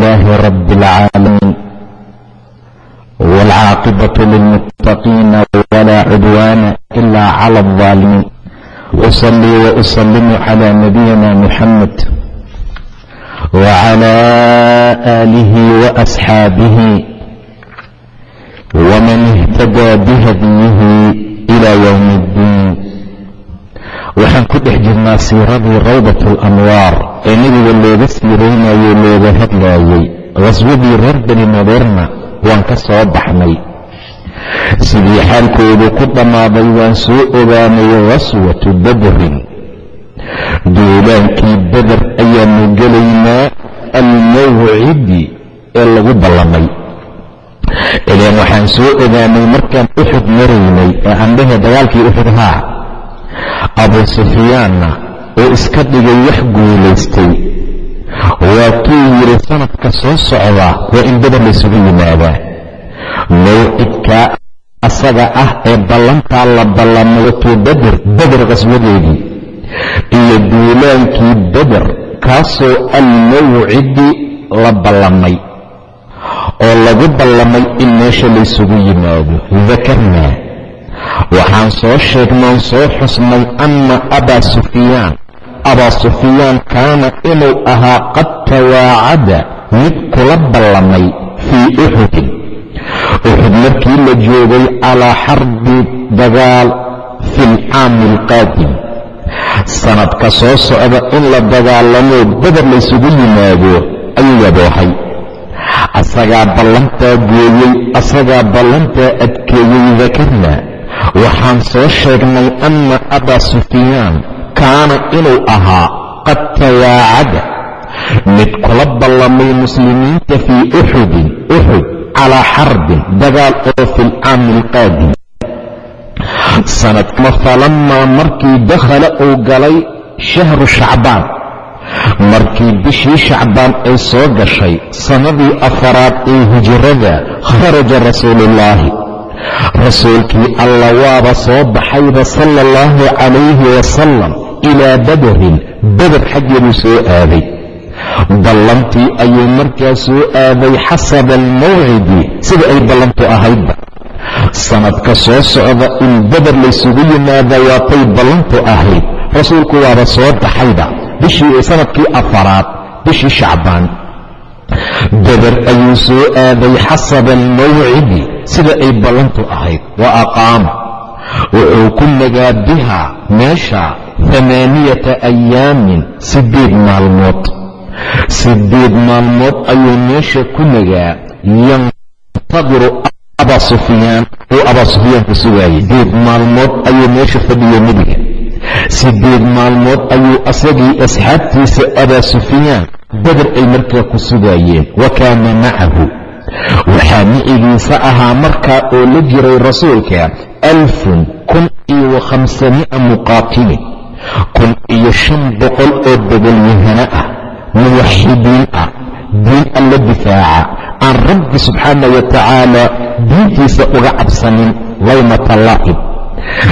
لله رب العالمين والعاقبة للمتقين ولا عدوان إلا على الظالمين أصلي وأسلم على نبينا محمد وعلى آله وأصحابه ومن اهتدى بهديه إلى يوم الدين waxaan ku dhex jirnaa siiradii rawdat alanwaar ee nebiga looga siiraynayo looga hadlaayey khaswadii reer beni nadeerna waan ka soo baxnay. Sidii xaalkoodu ku dhammaaday waan soo ogaanay khaswatu badrin. Duulaankii bader ayaanu gelaynaa almawcidi ee lagu ballamay. Ilaan waxaan soo ogaanay markaan uxud maraynay ee andhehe dagaalkii uxud haa abu sufyaanna oo iska dhigay wax guulaystay. Waa kuu yidhi sanadka soo socda waa in beder laysugu yimaadaa mawcidkaa asaga ah ee ballantaa la ballamay watuu beder beder qaswadeedii iyo duulaankii beder kaasoo almawcidi la ballamay oo lagu ballamay in meesha laysugu yimaado dakarnaa waxaan soo sheegnoon soo xusnay anna abaa sufyaan. Abaa sufyaan kaana inuu ahaa qad tawaacada mid kula ballamay fii uxudin uxud markii la joogay calaa xarbi dagaal fi lcaami alqaadim sanadka soo socda in la dagaalamoo beder laysugu yimaado ayuu yaboohay. Asagaa ballantaa gooyey asagaa ballantaa adkeeyey dakarna waxaan soo sheegnay anna abaa sufyaan kaana inuu ahaa qad tawaacada. Mid kula ballamay muslimiinta fii uxudin uxud calaa xarbin dagaal oo fi lcaami alqaadim sanadkama falammaa markii dakhala uu galay shahru shacbaan. Markii bishii shacbaan ay soo gashay sannadii afaraad ee hijrada kharaja rasuuluullaahi rasuulkii alla waaba soo baxayba sala allahu calayhi wasalam ilaa badarin beder xaggeeduu soo aaday. Ballantii ayuu markaa soo aaday xasaba almawcidi sida ay ballantu ahaydba. Sanadka soo socda in beder laysugu yimaada waatay ballantu ahayd. Rasuulku waaba soo baxayba bishii sannadkii afaraad bishii shacbaan beder ayuu soo aaday xasaba almawcidi sida ay ballantu ahayd. Wa aqaama wuxuu ku nagaa biha meesha amaaniyata ayaamin siddeed maalmood. Siddeed maalmood ayuu meesha ku nagaa yantadiru abaa sufyaan uu abaa sufyaan ku sugaayay siddeed maalmood ayuu meesha fadhiya nebiga siddeed maalmood ayuu asagii asxaabtiisa abaa sufyaan beder ay markaa ku sugaayeen. Wa kaana macahu. Waxaa micigiisa ahaa markaa oo la jiray rasuulka alfun kun iyo khamsami'a muqaatilin kun iyo shan boqol oo bedelyahano ah. Muwaxidiin ah. Diin alla difaaca. Aan rabbi subxaana wa tacaala diintiisa uga cabsanin laymata laa'ib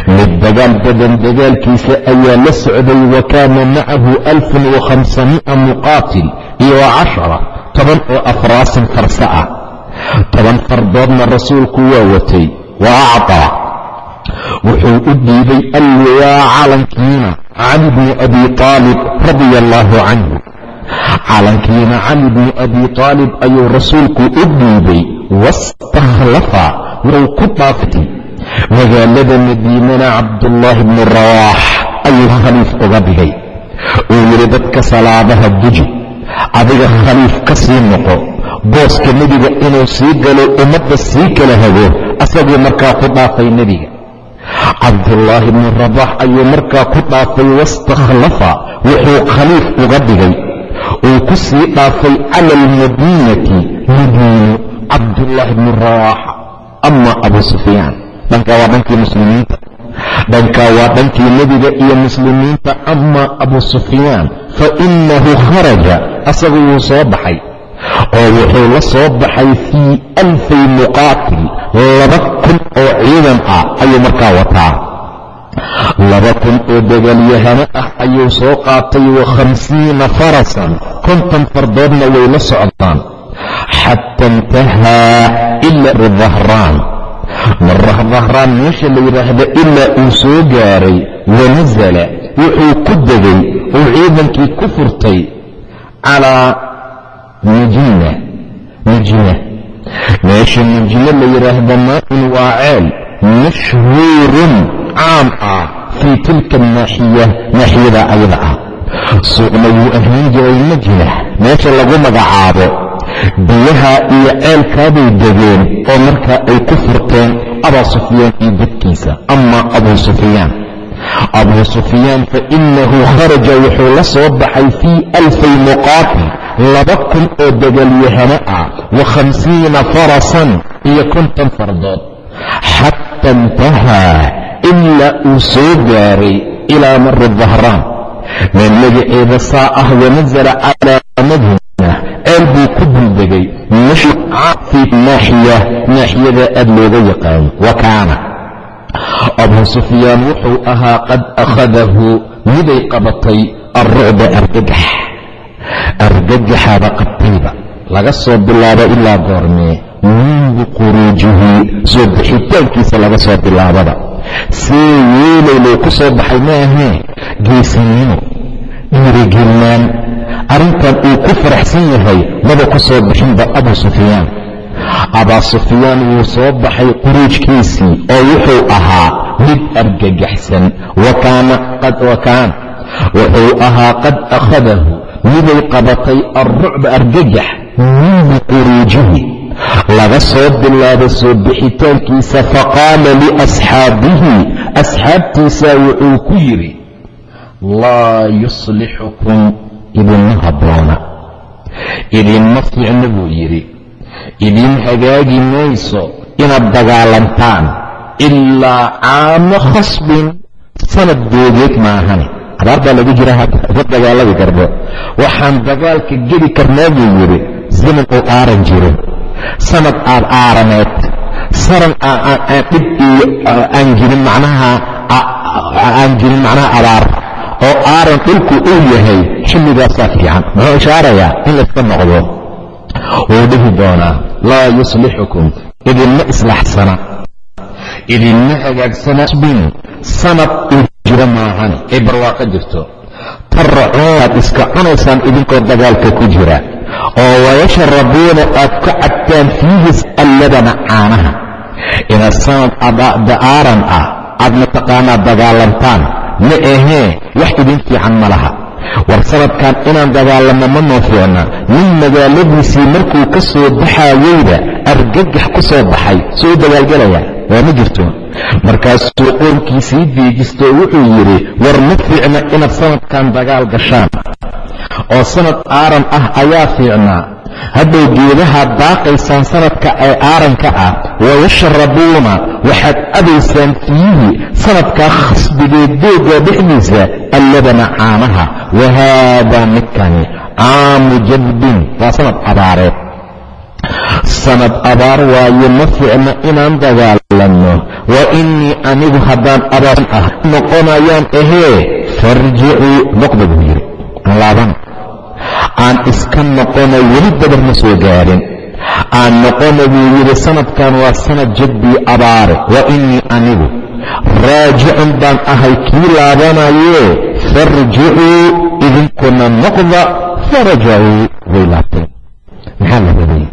mid dagaal badan dagaalkiisa ayaa la socday wa kaana macahu alfun wakhamsami'a muqaatil iyo wa cashara toban oo afraasin farsa ah toban fardoodna rasuulku waa watay wa acطaa wuxuu u dhiibay alliwaa calankiina cali bni abi aalib radia allaahu canhu. Calankiina cali bni abi aalib ayuu rasuulku u dhiibay wastakhlafa wuu ku dhaaftay magaalada madiinana cabdullaahi bni rawaax ayuu khaliif uga dhigay. Uu yidhi dadka salaadaha duji adiga khaliif ka sii noqo. Booska nebiga inuu sii galo ummadda sii kala hago asaguu markaa ku dhaafay nebiga. Cabdullaahi bni rabax ayuu markaa ku dhaafay wastakhlafa wuxuu khaliif uga dhigay. Uu ku sii dhaafay cala almadiinati madiino cabdullaahi bni rawaaxa ama abu sufyaan dhankaa waa dhankii muslimiinta. Dhankaa waa dhankii nebiga iyo muslimiinta. Ama abu sufyaan fa innahu kharaja. Asagu wuu soo baxay. Oo wuxuu la soo baxay fii alfay muqaatil laba kun oo ciidan ah ayuu markaa wataa. Laba kun oo dagaalyahano ah ayuu soo qaatay wa khamsiina farasan. Konton fardoodna way la socdaan. Xata intahaa ila ridahraan mardahraan meesha la yidhaahda ilaa uu soo gaaray wanasala wuxuu ku degay uu ciidankii ku furtay calaa mujina mujina meesha mujina la yidhaahda maa-in waa ceel mashhuurun caam ah fii tilka naaxiya naaxiyada ayada ah. Suuqna wuu ahaan jiray majina meesha lagu magacaabo biyaha iyo ceelkaabay degeen oo markaa ay ku furteen abaa sufyaan iyo dadkiisa ama abuu sufyaan. Abuu sufyaan fa innahu kharaja wuxuu la soo baxay fii alfay muqaatil laba kun oo dagaalyahano ah wa khamsiina farasan iyo konton fardood. Xata intahaa ilaa uu soo gaaray ilaa mari dahraan meel magaceeda saa ah wanasala calaa madina ceel buu ku duldegay fi naaxiya naaxiyada aad looga yaqaano wa abuu sufyaan wuxuu ahaa qad akhadahu miday qabatay alrucba argagax. Argagaxaaba qabtayba laga soo bilaabo ilaa goormee mundu quruujihi soo bixitaankiisa laga soo bilaababa see yeelaylou ku soo baxay ma ahee geesinimo dhiirigelnaan arrintan uu ku faraxsan yahay maba ku soo bixinba abuu sufyaan. Abaa sufyaan wuu soo baxay quruujkiisii oo wuxuu ahaa mid argagaxsan. Wa kaana wuxuu ahaa qad akhadahu miday qabatay alrucba argagax mindu quruujihi laga soo bilaabo soo bixitaankiisa faqaala liasxaabihi asxaabtiisaa wuxuu ku yidhi laa yuslixukum idinma habboona idinma fiicno buu yidhi idin hagaagi mayso inaad dagaalantaan ilaa caamo khasbin sanad doogeed maahane abaar baa lagu jira ka dagaalami karno waxaan dagaalka geli karnaa buu yidhi zaman uu aaran jiro sanad aad aaraneed sanad dhib iyo aan jirin macnaha aan jirin macnaha abaar oo aaran dhulku uu yahay xilligaasaa fiican. Muxuu ishaarayaa in layska noqdo. Wuu dhihi doonaa laa yuslixukum idinma islaaxsana idinma hagaagsana bin sanad uu jiro maahan ee barwaaqo jirto. Taracuunaad iska cunaysaan idinkoo dagaalka ku jira. Oo wayashrabuuna aad ka cabtaan fiihi alladana caanaha. Inaad sanad aaran ah aad mataqaanaa dagaalantaan. Ma ahee wax idin fiican ma laha war sanadkan inaan dagaalanno ma noo fiicna nin magaaladiisii markuu ka soo baxaayeyba argagax ku soo baxay soo u dagaalgelaya waa ma jirto? Markaasuu qoonkiisii diijistoo wuxuu yidhi war ma fiicna inaad sanadkan dagaal gashaan. Oo sanad aaran ah ayaa fiicnaa hadday geedaha daaqaysaan sanadka ee aaranka ah wayashrabuuna waxaad cabaysaan fiihi sanadkaa khasbigeed doogga dhexdiisa alladana caanaha. Wa haadaa midkani caamu jadbin waa sanad abaareed. Sanad abaar waaye ma fiicna inaan dagaalanno. Wa innii anigu haddaan abaar ah noqonayaan ahee farjicuu noqda buu yidhi. Laabana aan iska noqona weli dabar ma soo gaadhin. Aan noqona buu yidhi sanadkan waa sanad jadbii abaare wa innii anigu raajicun baan ahay kii laabanayee farjicuu idinkuna noqda farajacuu way laabteen. Maxaa la rabay?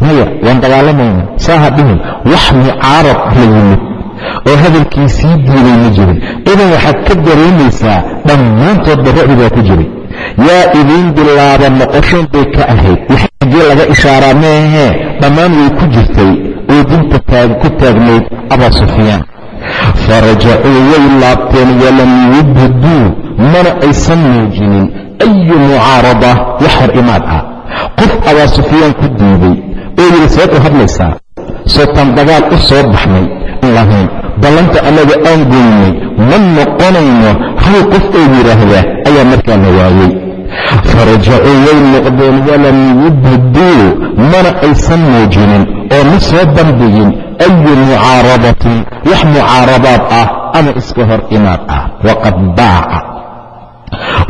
Maya waan dagaalamayna saa ha dhihin wax mucaarad la yimid oo hadalkii sii diiday ma jirin. Idan waxaad ka dareemaysaa dhammaantoodba rucdi baa ku jiray yaa idiin bilaaba noqoshoon bay ka ahayd. Waxagee laga ishaaraa maahee dhammaan way ku jirtay. Oo dinta ku taagnayd abaa sufyaan. Farajacuu way laabteen walam yubduu mana aysan muujinin ayu mucaarada wax hor imaad ah. Qof abaa sufyaan ku diiday oo yidhi seed u hadlaysaa? Sootaan dagaal u soo baxnay lahayn. Ballanta annaga aan goynay ma noqonayno hal qof oo yidhaahda ayaa markaa la waayey farajacuu way noqdeen walam yubduu mana aysan muujinin oo ma soo bandhigin ayu mucaaradatin wax mucaaradaad ah ama iska hor imaad ah waqad baaca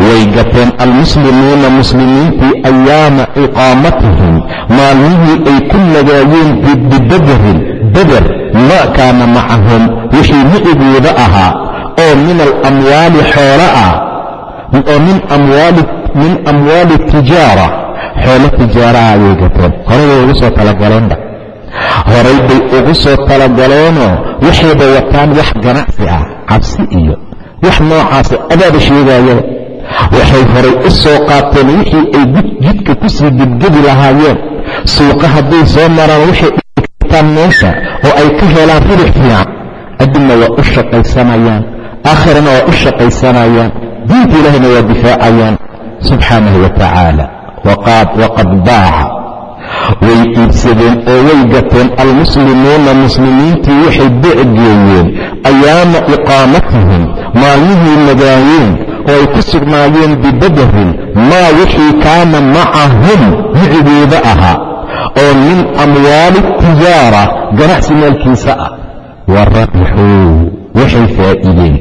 way gateen almuslimuuna muslimiintii ayaama iqaamatihim maalmihii ay ku nagaayeen bibederin beder maa kaana macahum wixii micigooda ahaa oo min alamwaali xoola ah oo min amwaali tijaara. Xoolo tijaaraha ayay gateen horay ugu soo talagaleenba horay bay ugu soo talagaleenoo waxayba wataan wax ganacsi ah cabsi iyo wax noocaasa adaaba sheegaayaba waxay horay u soo qaateen wixii ay jidka ku sii gedgedi lahaayeen. Suuqa hadday soo maraan waxay dhigtaan meesha oo ay ka helaan ribix fiican. Adinna waa u shaqaysanayaan. Aakhirana waa u shaqaysanayaan. Diinta ilaahayna waa difaacayaan subxaanahu wa tacaala waqad baaca. Way iibsadeen oo way gateen almuslimuuna muslimiintii waxay beecgeeyeen ayaama iqaamatihim maalmihii nagaayeen oo ay ku sugnaayeen bibadarin maa wixii kaana macahum micigooda ahaa oo min amwaali tijaara ganacsi maalkiisa ah. Wa waxay faa'iideen.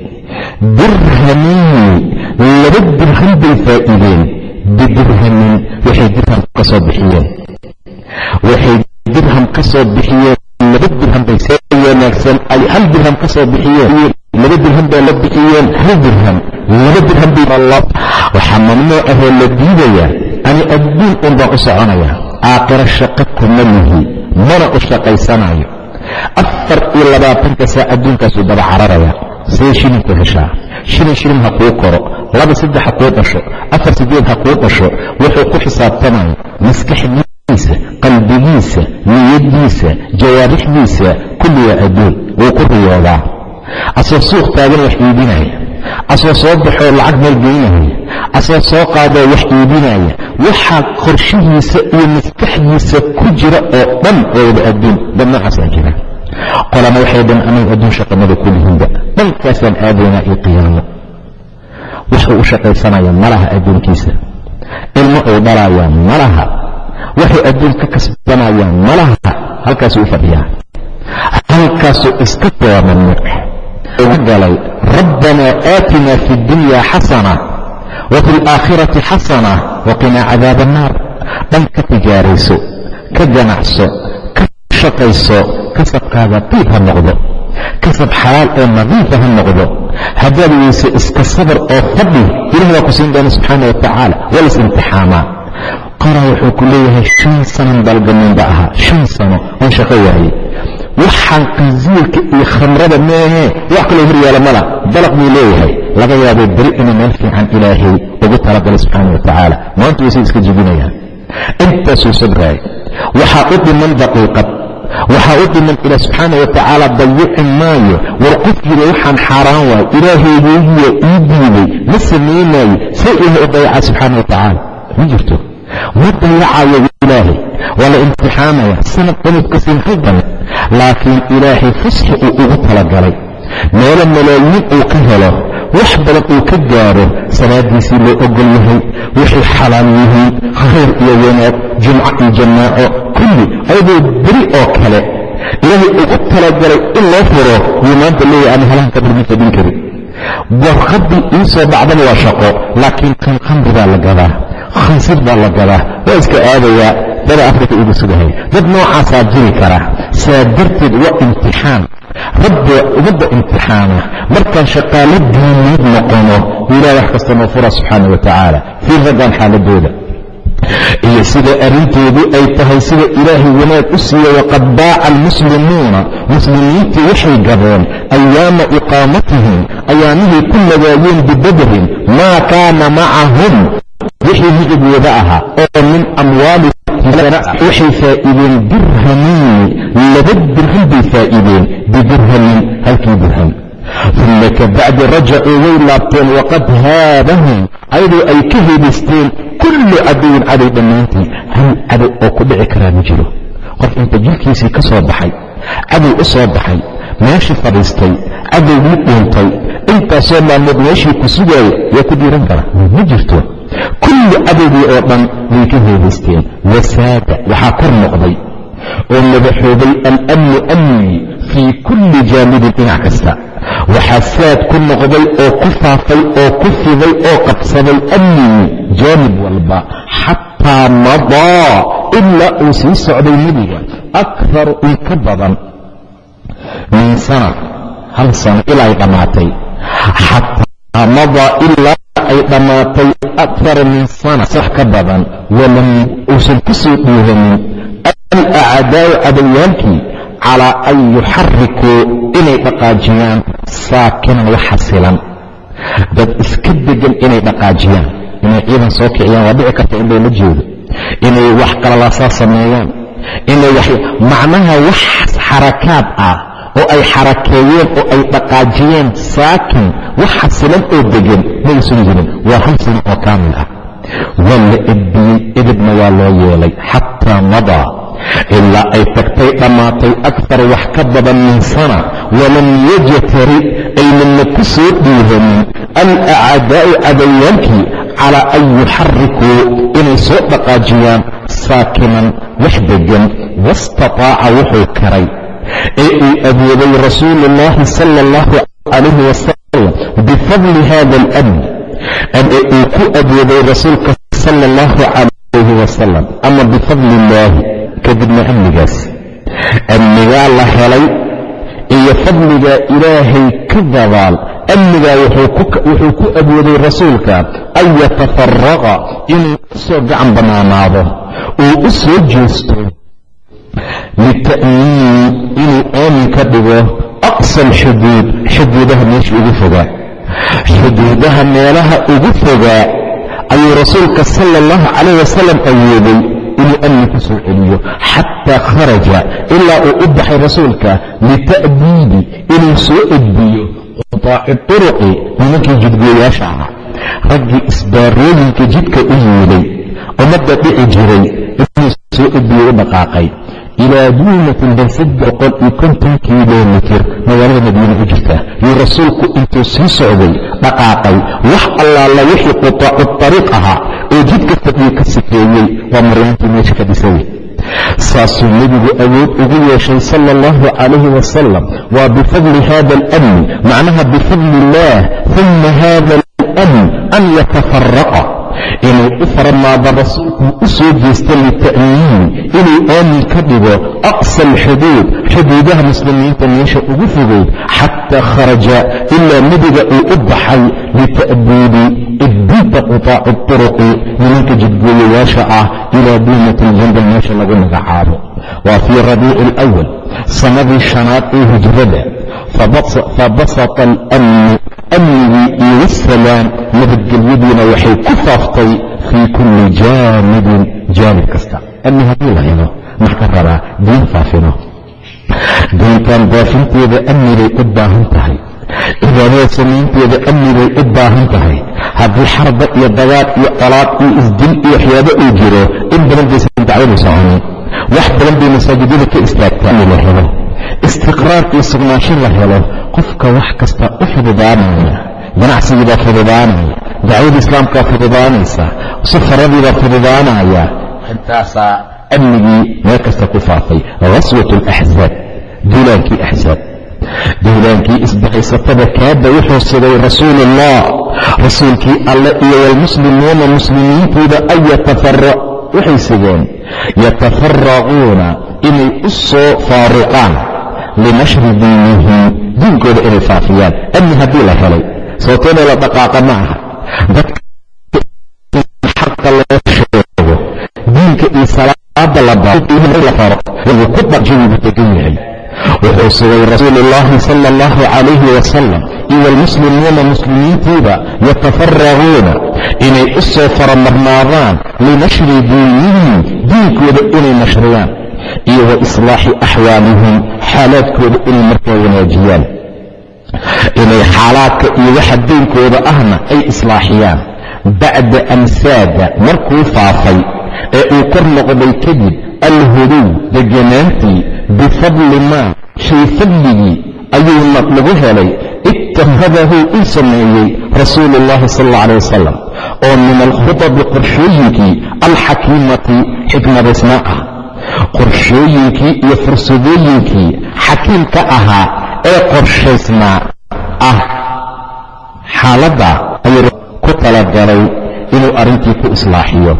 Dirhamin laba dirham bay faa'iideen. Bidirhamin waxay dirham ka bixiyeen. Waxay dirham ka bixiyeen laba dirham bay see wanaagsan ay hal dirham ka bixiyeen laba dirham bay la bixiyeen hal dirham laba dirham bay waxaa mamnuuc ahoo la diidayaa ani adduun un baan u soconaya aakhiro shaqo kuma lihi mana u shaqaysanayo afar iyo labaatanka saa adduunkaasuu daba cararaya see shilinku heshaa shilin shilin ha kuu koro laba saddex ha kuu dhasho afar sideed ha kuu dhasho wuxuu ku xisaabtamaya maskaxdiisa qalbigiisa niyadiisa jawaarixdiisa kulli waa adduun wuu ku riyoodaa asoo suuq taagan wax iibinaya asoo soo baxoo lacag meel geynaya asoo soo qaadoo wax iibinaya waxaa qorshihiisa iyo maskaxdiisa ku jira oo dhan waa wada adduun dad noocaasaan jira. Qolana waxay dhan anagu adduun shaqamada kulihinba dhankaasaan aadaynaa iyo qiyaamo. Wax u shaqaysanaya malaha adduunkiisa. Ilmo uu dhalayaa malaha. Waxay adduun ka kasbanayaan malaha. Halkaasuu u fadhiyaa. Halkaasuu iska mamnuuc ugu galay rabbanaa aatina fi اdunya xasana wa fi اlaakhirati xasana waqinaa cadaab annaar dhan ka tijaarayso ka ganacso ka shaqayso kasabkaaga tiib ha noqdo kasab xalaal oo nadiifa ha noqdo. Haddaad weyse iska sabar oo fadhi ilah waa ku siin doona subxaana wa tacaala waa las imtixaamaa qoraa wuxuu ku leeyahay shan sanan dalgamuunba ahaa shan sano oon shaqo waayey. Waxaan qansiirka iyo khamrada meehee wax kaloo hor yaalla mala dalaq buu leeyahay. Laga yaabay beri inuu meel fiican ilaahay ugu talagalay subxaana wa tacaala maanta waysay iska jibinayaan. Intaasuu sabraay waxaa u dhiman daqiiqad waxaa u dhiman ilaah subxaana wa tacaala dayici maayo. War qofkiiba waxaan xaaraan waay ilaahaygiigiya ii diiday ma samaynaayo see ilahay u dayacaa subxaana wa tacaala ma jirto? Ma dayacayo ilaahay? Waa la imtixaamaya sanad dhanidka siin hal dana laakiin ilaahay fasxi uu ugu talagalay. Meelo malaayiin uu ka helo wax badan uu ka gaaro salaadiisii loo ogol yahay waxay xalaal yihiin khayr iyo wanaag jumco iyo jamaaco kulli ayadoo beri oo kale ilaahay ugu talagalay in loo furo yuu maanta leeyahay ama halahan kabir ma fadin karin warqaddii ii soo dhacdana waa shaqo laakiin kan khamri baa la gadaa khansir baa la gadaa waa iska aadayaa dada afrika igu sugahay. Dad noocaasaa jiri kara. Saa darteed waa imtixaan. Rabbi ummadda imtixaana. Markaan shaqaalo diineed noqono ilaah wax kasta noo subxaana wa tacaala. Fii raggan xaaladooda. Iyo sida arrinteedu ay tahay sida ilaahay wanaag u siiye waqad baaca almuslimuuna. Muslimiintii waxay gabeen ayaama iqaamatihim ayaamihii ku nagaayeen bibadrin maa kaana macahum wixii micigooda ahaa oo min amwaali waxay faa'iideen dirhamiin laba dirham bay faa'iideen bidirhamin halkii dirham. Uma kabacdi rajacuu way laabteen waqad haabahum ayadoo ay ka hebaysteen kullu cadoyin cadow dhammaantii hal cadow oo ku dhici karaa ma jiro. Qof inta jilkiisii ka soo baxay cadow u soo baxay meeshii fadhiistay cadowgii dhuuntay intaasoo maalmood meeshii ku sugaaya yaa ku diiran kara ma jirto kulli cadowgii oo dhan way ka heebaysteen wasaada waxaa kor noqday oo madaxoobay alamnu amnigii fii kulli jaanibin dhinac kasta. Waxaa saad ku noqday oo ku faafay oo ku fiday oo qabsaday amnigii jaanib walba. Xataa madaa ilaa uu sii socday nebiga akaru in ka badan min sana hal sano ilaa ay dhammaatay xataa madaa ilaa ay dhammaatay akara min sana sax ka badan walam uusan ku soo dhiiranin alacdaau cadawyaalkii calaa an yuxarikuu inay dhaqaajiyaan saakinan wax xasilan. Dad iska degan inay dhaqaajiyaan inay ciidan soo kiciyaan waa dhici karta in loola jeedo inay wax qalalaasaa sameeyaan inay macnaha wax xarakaad ah ay xarakeeyeen oo ay dhaqaajiyeen saakin wax xasilan oo degan maysan jirin. Waa sano oo kaamil ah. Waa la edbiyey edibna waa loo yeelay xataa madaa ilaa ay tagtay dhammaatay akar wax ka badan min sana walam yajtari aynana ku soo dhiiranin. Alacdaa'u cadawaalkii calaa an yuxarikuu inay soo dhaqaajiyaan saakinan wax degan wastataaca wuxuu karay ee uu awooday rasuulu llaahi sala allahu calayh wasalam bifadli hada almn am ee uu ku awooday rasuulka sala allahu calayhi wasalam ama bifadli illaahi kadibna amnigaas. Amnigaa la helay iyo fadligaa ilaahay ka dabaal amnigaa wuxuu ku awooday rasuulka an yatafaraqa inuu u soo gacan bannaanaado uu u soo jeesto lita'miini inuu aamin ka dhigo aqsa alxuduud xuduudaha meesha ugu fogaa xuduudaha meelaha ugu fogaa ayuu rasuulka sala allahu calayh wasalam awooday inuu amni ku soo celiyo xataa kharaja ilaa uu u baxay rasuulka lita'diibi inuu soo edbiyo qutaaci turuqi nimankii jidgooyaasha ah raggii isbaarooyinka jidka u yiiday ummadda dhici jiray inuu soo edbiyo u dhaqaaqay ilaa duunatin saddex boqol iyo konton kilomitir magaalada madiina u jirta yuu rasuulku intuu sii socday dhaqaaqay wax allaala wixii qutaacu tariiq ahaa oo jidka fadhiyo ka sifeeyey waa maryaantii meesha ka dhisay saasuu nebigu awood ugu yeeshay sala allahu calayhi wasalam waa bifadli hada alamni macnaha bifadli illaah uma hada alamn an yatafaraqa inuu u faramaado rasuulkuu u soo jeesta lita'miini inuu aamin ka dhigo aqsa alxuduud xuduudaha muslimiinta meesha ugu fogeyd xataa kharaja ilaa nebiga uu u baxay lita'diibi idbinta qutaaci turuqi nimanka jidgooyayaasha ah ilaa duunati ljandal meesha lagu magacaabo. Waa fii rabiici alawal sannadii shanaad ee hijrada. Fabasata alamnu amnigii iyo wasalaam nabadgelyadiina waxay ku faaftay fii kulli jaanibin jaanib kasta amni haddii la helo max ka rabaa diin faafino diintan baafinteeda amni bay u baahan tahay cibaadada samaynteeda amni bay u baahan tahay haddii xarba iyo dagaal iyo colaad iyo isdil iyo waxyaabo uu jiro in badan baysan dacwadu soconin wax badan bay masaajidada ka istaagtaa istiqraar iyo sugnaansho la helo qofka wax kasta u fududaanaya ganacsigiibaa fududaanaya dacwada islaamkaa fududaanaysa safaradiibaa fududaanaya intaasaa amnigii meel kasta ku faafay ghaswat alaxzaab duulaankii axzaab duulaankii isbahaysatada kaaba wuxuu sigay rasuulullah. Rasuulkii alle iyo walmuslimuuna muslimiintiiba an yatafara waxay sigeen yatafaraquuna inay u soo faaruqaan linashri diinihim diinkooda inay faafiyaan amni haddii la helay sababtooda la dhaqaaqa ma aha dadka xaqa loo sheego diinka iyo salaada la baro ku dhajawigu degan yahay wuxuu sugay rasuulu ullaahi sala allahu calayhi wasalam iyo almuslimuuna muslimiintiiba yatafaraguuna inay u soo faramarnaadaan linashri diinihim diinkooda inay nashriyaan iyo wa islaaxi axwaalihim xaalaadkooda inay markaa wanaajiyaan. Inay xaalaadka iyo waxa daynkooda ahna ay islaaxiyaan. Bacda amsaada markuu faafay ee uu kor noqday kadib alhuduw deganaantii bifadli maa shay fadligii ayuuna lagu helay. Ittakhadahu uu sameeyey rasuulu ullahi sal alla alay wasalam oo min alkhutabi qorshooyinkii alxakiimati xikmadaysnaa ah qorshooyinkii iyo fursadooyinkii xakiimka ahaa ee qorshaysnaa ah. Xaaladda ayuu ku talagalay inuu arrintii ku islaaxiyo.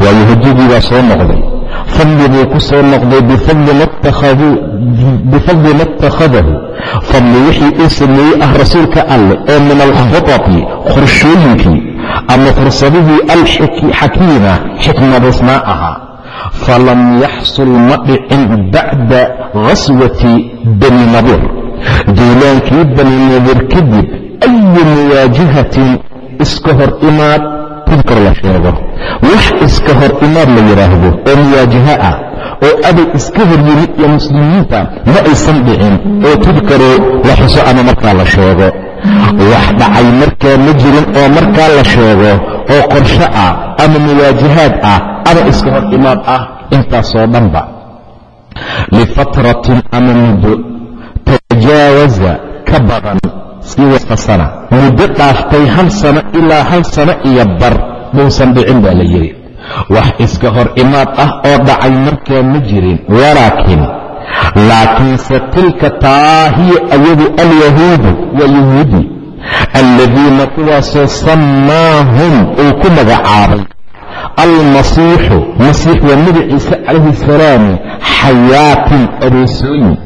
Waayo hujadii baa soo noqday. Fadli buu ku soo noqday bifadli ma ittakhadahu fadli wixii uu sameeyey ah rasuulka alleh ee min alkhutati qorshooyinkii ama fursadihii alxakiima xikmadaysnaa ahaa falam yaxsul ma dhicin bacda ghaswati bani nadiir duulaankii bani nadiir kadib ayu muwaajahatin iska hor imaad tudkar la sheego. Wax iska hor imaad la yidhaahdo oo muwaajaho ah oo aday iska hor yimid iyo muslimiinta ma aysan dhicin oo tudkaroo la xuso ama markaa la sheego. Wax dhacay markaa ma jirin oo markaa la sheego oo qorsho ah ama muwaajahaad ah ama iska hor imaad ah intaasoo dhanba. Lifatratin ama muddo tajaawaza ka badan sana. Muddo dhaaftay hal sano ilaa hal sano iyo bar muusan dhicin baa la yidhi. Wax iska hor imaad ah oo dhacay markaa ma jirin. Walaakin laakiinse tilka taa hiya ayadu alyahuudu waa yahuudi alladiina kuwaasoo sammaahum uu ku magacaabay almasiixu masiix waa magaciisa calayhi salaam xayaatin adeesooyin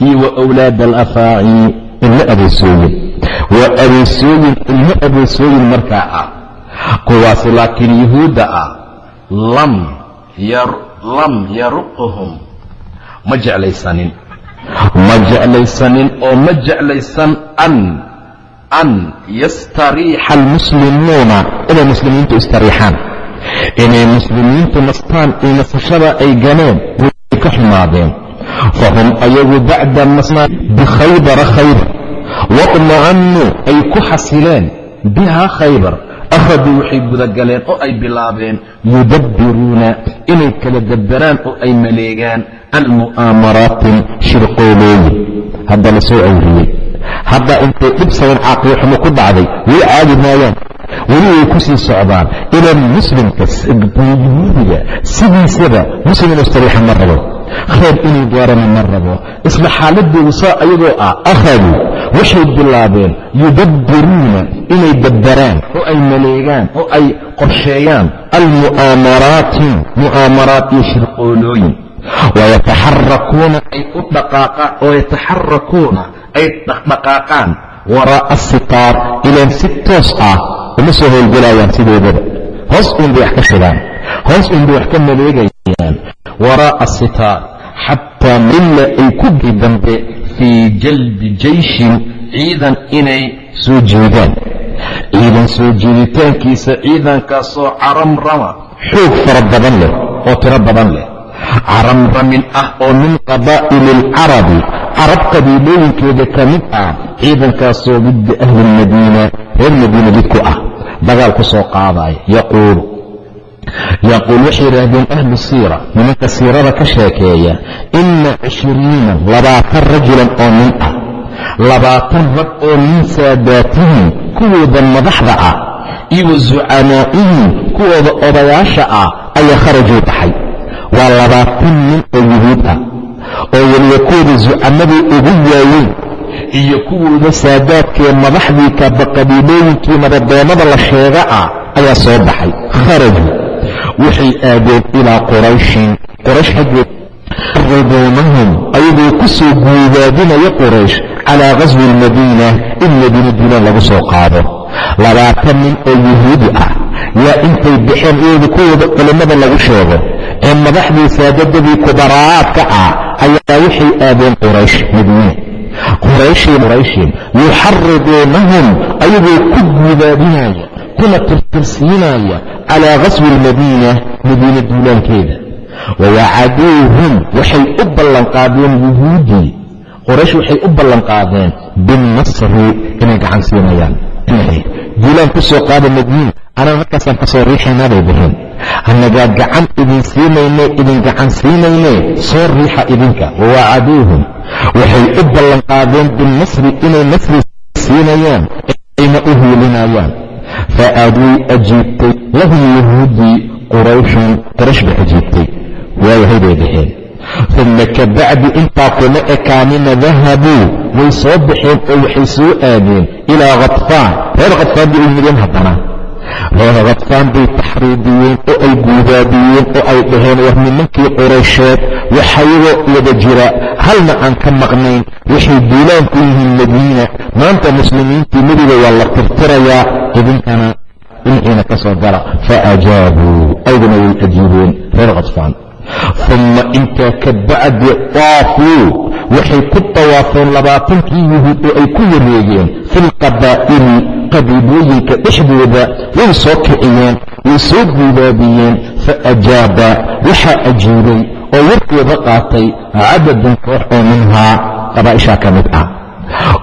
iyo wa wlaad alafaaci ilmo adeesooyin. Waa adeesooyin ilmo adeesooyin markaa ah. Kuwaasi laakiin yahuudda ah lam yaruquhum. Ma jeclaysanin? Ma jeclaysanin oo ma jeclaysan an an yastariixa almuslimuuna inay muslimiintu istariixaan inay muslimiintu nastaan iyo nasashada ay galeen way ka xumaadeen. Fahum ayagu bacda masna bikhaybara khaybar waطma'annuu ay ku xasileen bihaa khaybar. Akhaduu waxay gudagaleen oo ay bilaabeen yudabbiruuna inay kala dabberaan oo ay maleegaan almu'aamaraatin shirqoolooyin hadda la soo awriyey. Hadda intay dhib saban caaqiyo xumo ku dhacday way caadi maayaan weli way ku sii socdaan inaan muslimka yahuudiga sidiisaba muslim inuu sariixa ma rabo. Khayr inuu gaarana ma rabo. Isla xaaladoodu saa ayagoo ah akhaduu waxay bilaabeen yudabbiruuna inay dabbaraan oo ay maleegaan oo ay qorsheeyaan almu'aamaraatin mu'aamaraat iyo shirqoolooyin. Wayataxarakuuna ay u dhaqaaqaan oo ay dhaqdhaqaaqaan waraa'a sitaar. Ilaan si toos ah uma soo howlgelayaan sidoodaba hoos uunbay wax ka shigaan hoos uunbay wax ka maleegayaan waraa'a sitaar xataa milla ay ku gi dambe fii jalbi jeyshin ciidan inay soo jeedaan. Ciidan soo jeeditaankiisa ciidankaasoo caramrama. Xoog fara badan leh oo tiro badan leh. Caramramin ah oo min qabaa'ili alcarabi. Carab qabiilooyinkeeda ka mid ah ciidankaasoo didda ahli lmadiina reer madiina did ku ah dagaal ku soo qaadaya yaquulu. Yaquul waxay yidhaahdeen ahlu siira nimanka siirada ka sheekeeya inna cishiriina labaatan rajulan oo nin ah labaatan rag oo min saadaatihim kuwooda madaxda ah iyo zucamaa'ihim kuwooda odayaasha ah ayaa kharajuu baxay. Waa labaatan nin oo yuhuud ah oo weliba kuwooda zucamadii ugu waaweyn iyo kuwooda saadaadkee madaxdii kabaqabiilooyinkii nabadoonnada la sheega ah ayaa soo baxay. Kharajuu waxay aadeen ilaa qurayshin. Qoraysh xaggeed riduunahum ayagoo ku soo guubaadinaya quraysh calaa qaswi almadiina in madiina duulaan lagu soo qaado. Labaatan nin oo yuhuudi ah yaa intay baxeen iyadu kuwooda culimmada lagu sheego ee madaxdii saadadadii kubaraadka ah ayaa waxay aadeen quraysh madiine qurayshin qurayshin yuxariduunahum ayagoo ku guubaadinaya kuna tirtirsiinaya calaa qaswi almadiina madiina duulaankeeda. Wawacaduuhum waxay u ballanqaadeen yuhuuddii qoraysh waxay u ballanqaadeen binnasri inay gacan siinayaan. Duulaan ku qaada madiina. Anaa markaasaan ka soo riixaynaa annagaa gacan idin siinayne idin gacan siinayne soo riixa idinka. Wawaacaduuhum waxay u ballanqaadeen binnasri inay nasri siinayaan ayna u hiilinayaan fa aaduu ajiibtay. Lahum yahuudii qurayshun qoraysh bay ajiibtay. Waayahay bay dhaheen. Uma kabacdi intaa kuma ekaanina dahabuu way soo baxeen oo waxay soo aadeen ilaa khadfaan reer khadfaan bay u yimideen haddana reer khadfaan bay taxriidiyeen oo ay guudaabiyeen oo ay dhaheen war nimankii quraysheed waxayagoo wada jira. Halna aan ka maqnayn waxay duulaan ku yihiin madiina. Maanta muslimiintii nebiga waa la tirtirayaa. Idinkana dhinaciina ka soo gala. Fa ajaabuu ayduna way ajiibeen reer khadfaan uma intaa ka bacdi taafuu waxay ku tawaafeen labaatankii yuhuud oo ay ku wareegeen fi lqabaa'ili qabiilooyinka dhexdooda way soo kiciyeen way soo guudaabiyeen fa ajaaba waxaa ajiibay oo warkooda qaatay cadadun koox oo minhaa qabaa'ishaa ka mid ah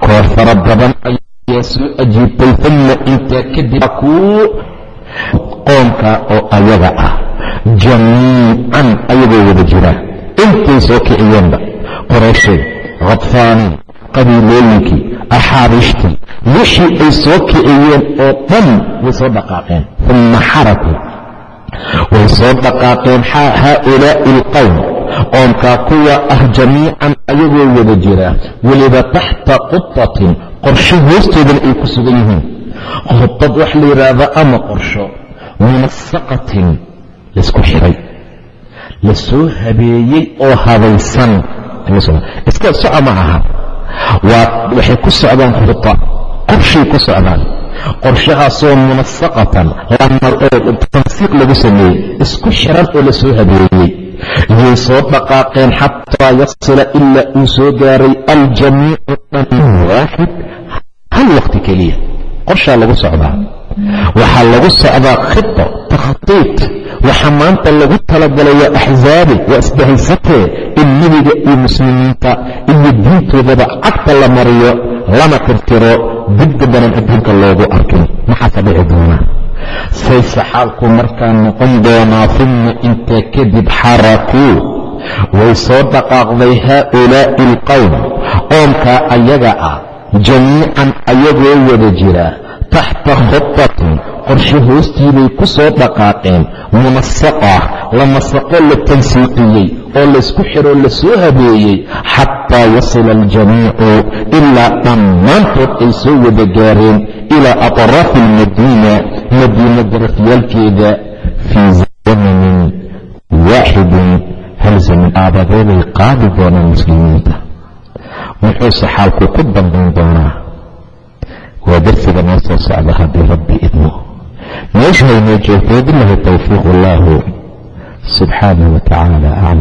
koox fara badan ayaa soo ajiibtay uma intaa kadib kuu qoomka oo ayaga ah jamiican ayagoo wada jira intay soo kiciyeenba qorayshay khadfaaniin qabiilooyinkii axaabiishtii wixii ay soo kiciyeen oo dhan way soo dhaqaaqeen uma xarakuu way soo dhaqaaqeen haaulaa'i alqowm qoomkaa kuwa ah jamiican ayagoo wada jira weliba taxta khutatin qorsho hoostoodan ay ku sugan yihiin khutad wax la yidhaahdo ama qorsho munasaqatin laysku xiray. La soo habeeyey oo habaysan. Iska soco ma aha. Waxay ku socdaan khuta qorshay ku socdaan. Qorshahaasoo munasaqatan. Tansiiq lagu sameeyey. Isku xiran oo la soo habeeyey. Yay soo dhaqaaqeen xataa yasila ilaa uu soo gaaray aljamiicu dhan waaxid hal waqti keliya. Qorshaa lagu socdaa waxaa lagu socdaa khito takhtiid waxaa maanta lagu talagalay waa axsaabi waa isbahaysatee in nebiga iyo muslimiinta iyo diintoodaba cagta la mariyo lana tirtiro. Dibdabanan adduunka loogu arkin maxaase dhici doonaa sayse xaalku markaa noqon doonaa uma intaa kadib xarakuu way soo dhaqaaqday haaulaa'i alqowm qoomkaa ayaga ah jamiican ayagoo wada jira taxta khutatin qorshe hoostiibay ku soo dhaqaaqeen. Munasaqa la masaqo la tansiiqiyey oo laysku xiroo la soo habeeyey. Xataa yasila aljamiicu ilaa dhammaantood ay soo wada gaareen ilaa atraafi almadiina madiina darafyaalkeeda. Fii zamanin waaxidin hal zamin aabadeeday qaadi doonaan muslimiinta. Muxuuse xaalku ku dambayn doonaa waa darsiga noo soo socda haddii rabbi idmo. Meesha haynoo joogto wabilahi towfiiq subxaanah wa tacaala aclam